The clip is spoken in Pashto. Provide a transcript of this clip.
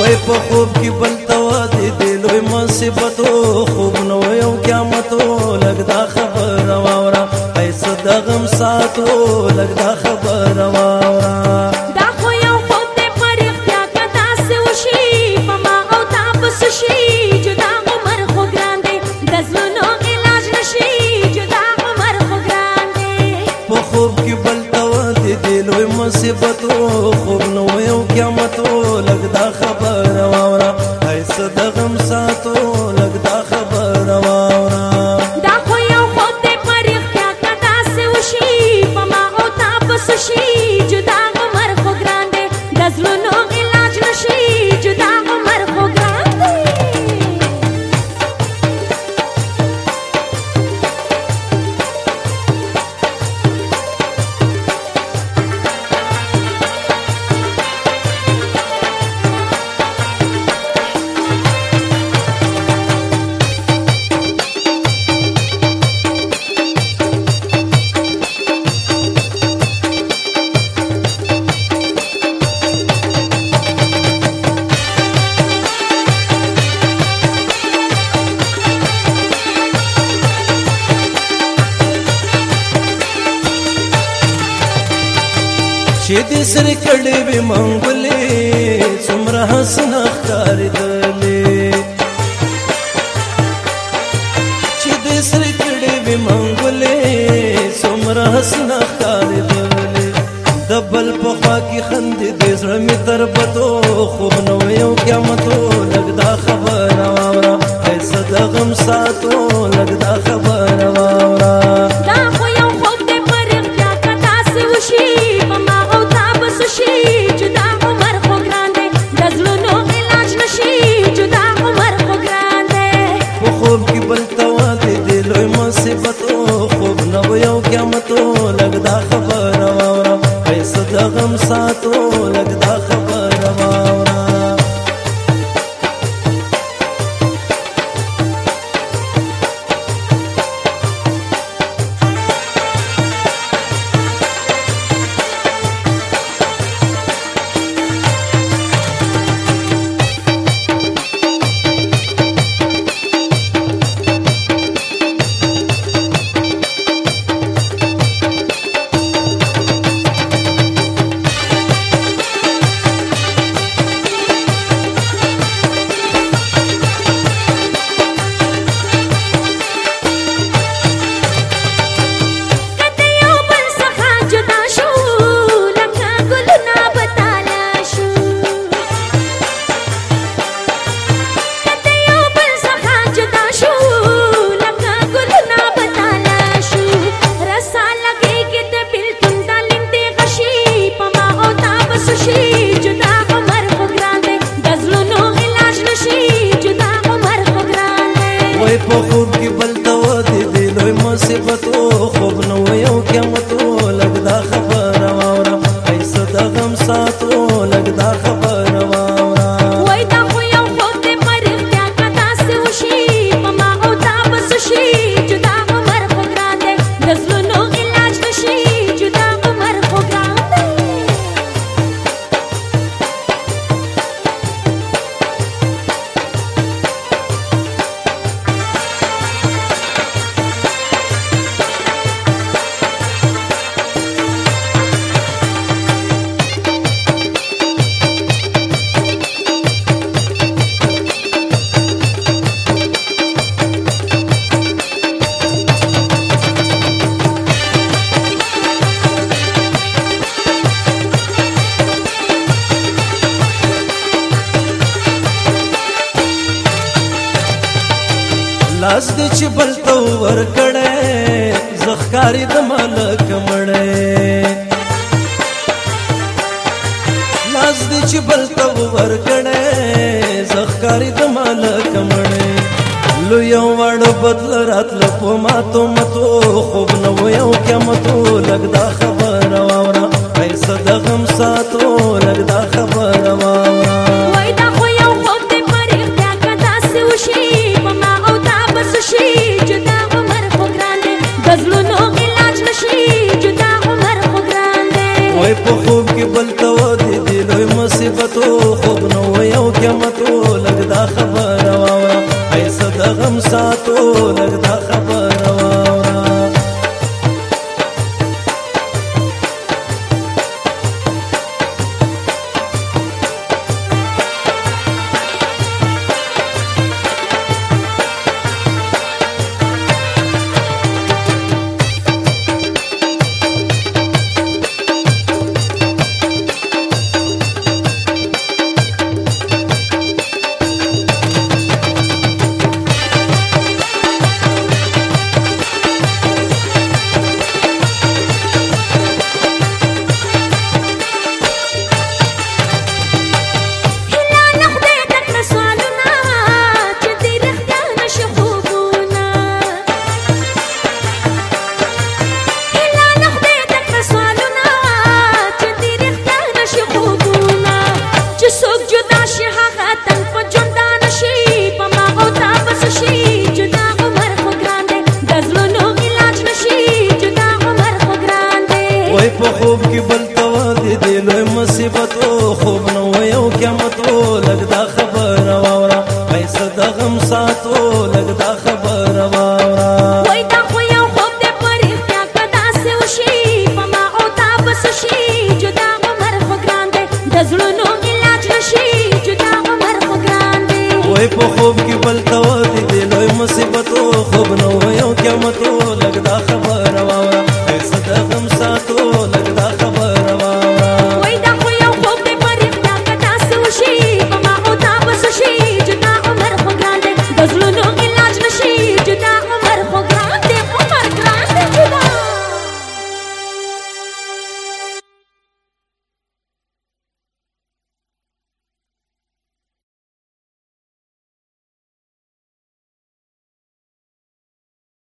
وای په خوب کې بل توا دې دې لوی مصیبتو خوب نو یو قیامتو لګدا خبر واورا ایس دغم ساتو لګدا خبر واورا وو خوب نو یو قیامت وو لګ دا خبر واورا ایس دغه چې دې سر کړې وې منګلې څومره حسن اختار دلې چې دې سر کړې وې منګلې څومره حسن اختار دلې دبل په خوا کې خندې دې زړه می تر پتو خوب نو یو قیامتو لګدا خبر اورا ایسا د غم ساتو لګدا خبر क्या मत होला راغلی په خوب کې بل ته ودې دی لوی مصیبت او خوب نو یو قیامت او لګ دا خبره واورم ایسه د غم ساتو لګ دا خبره لاس دې چې بل ته ور کړې زخکاری د مالک مړې لاس دې چې بل ته ور کړې زخکاری د مالک مړې لو یو وړ بدل راتل په ما ته متو خوب نو یو کمتو لګدا خبر اورا پیسې د غم ساتو لګدا خبر Oh, په خوب کې بل توا دې دې لوی مصیبت